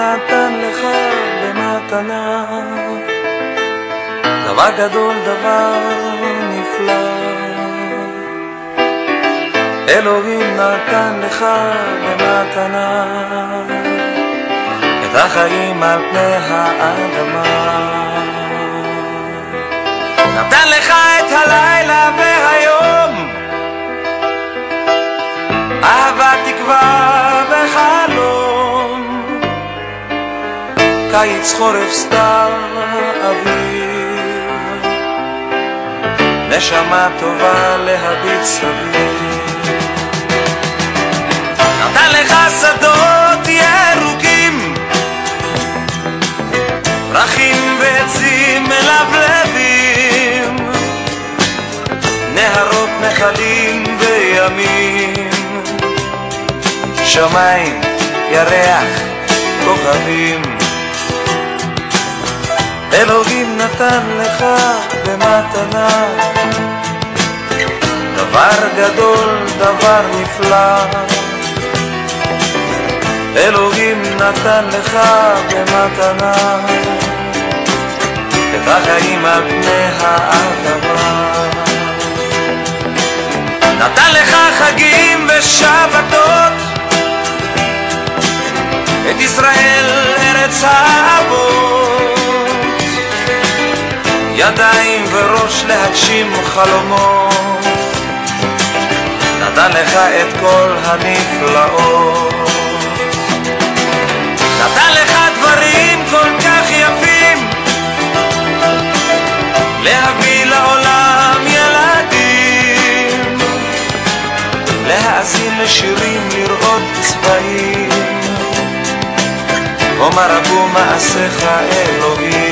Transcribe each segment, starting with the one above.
נתן לך במתנה. דבר גדול, דבר נפלא. אלוהים נתן לך במתנה. את החיים על פני האדמה. נתן לך את הלילה קיץ, חורף, סתיו, אביב נשמה טובה להביט סביב. נתן לך שדות ירוקים. פרחים ועצים מלבלבים נהרות נחלים וימים. שמיים, ירח, כוכבים אלוהים נתן לך במתנה. דבר גדול, דבר נפלא. אלוהים נתן לך במתנה. את החיים על פני האדמה. נתן לך חגים ושבתות. את ישראל ארץ האבות ידיים וראש להגשים חלומות. נתן לך את כל הנפלאות. נתן לך דברים כל כך יפים. להביא לעולם ילדים. להאזין לשירים לראות צבעים. אומר רבו מעשיך אלוהים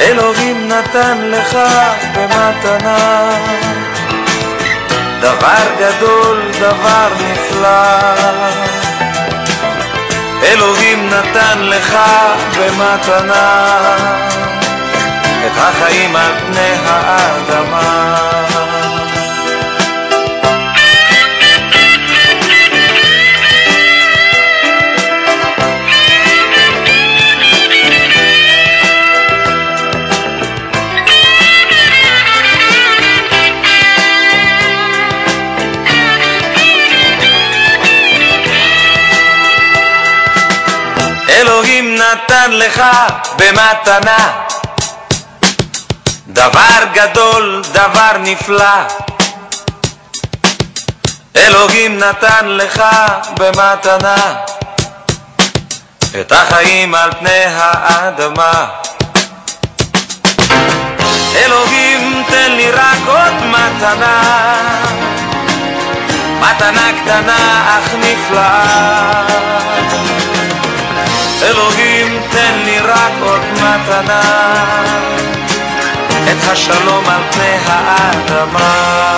אלוהים נתן לך במתנה. דבר גדול, דבר נפלא. אלוהים נתן לך במתנה. את החיים על פני האדמה נתן לך במתנה. דבר גדול, דבר נפלא. אלוהים נתן לך במתנה. את החיים על פני האדמה. אלוהים תן לי רק עוד מתנה. מתנה קטנה אך נפלאה אלוהים תן לי רק עוד מתנה. את השלום על פני האדמה